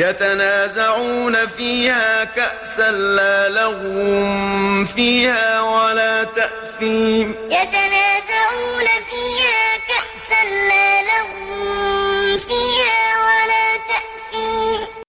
يتنازعون فيها كأسا لا لغو فيها ولا تأثيم. يتنازعون